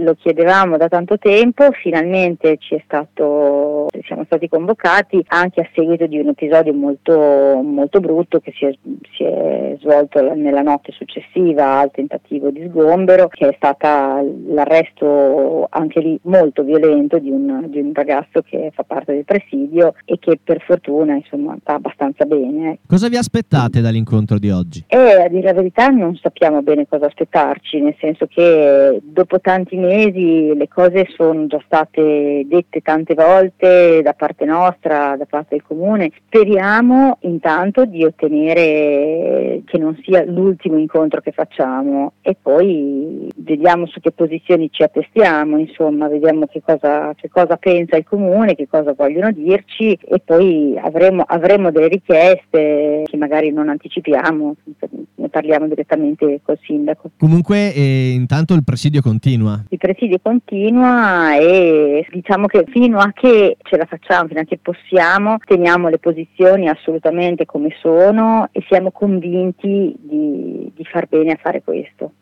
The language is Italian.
lo chiedevamo da tanto tempo, finalmente ci è stato, siamo stati convocati anche a seguito di un episodio molto, molto brutto che si è, si è svolto nella notte successiva al tentativo di sgombero, che è stata l'arresto anche lì molto violento di un, di un ragazzo che fa parte del presidio e che per fortuna insomma va abbastanza bene. Cosa vi aspettate dall'incontro di oggi? Eh, a dire la verità non sappiamo bene cosa aspettarci, nel senso che dopo tanti mesi le cose sono già state dette tante volte da parte nostra, da parte del comune. Speriamo intanto di ottenere che non sia l'ultimo incontro che facciamo e poi vediamo su che posizioni ci attestiamo, insomma, vediamo che cosa, che cosa pensa il comune, che cosa vogliono dirci e poi avremo, avremo delle richieste che magari non anticipiamo, parliamo direttamente col sindaco. Comunque eh, intanto il presidio continua. Il presidio continua e diciamo che fino a che ce la facciamo, fino a che possiamo, teniamo le posizioni assolutamente come sono e siamo convinti di, di far bene a fare questo.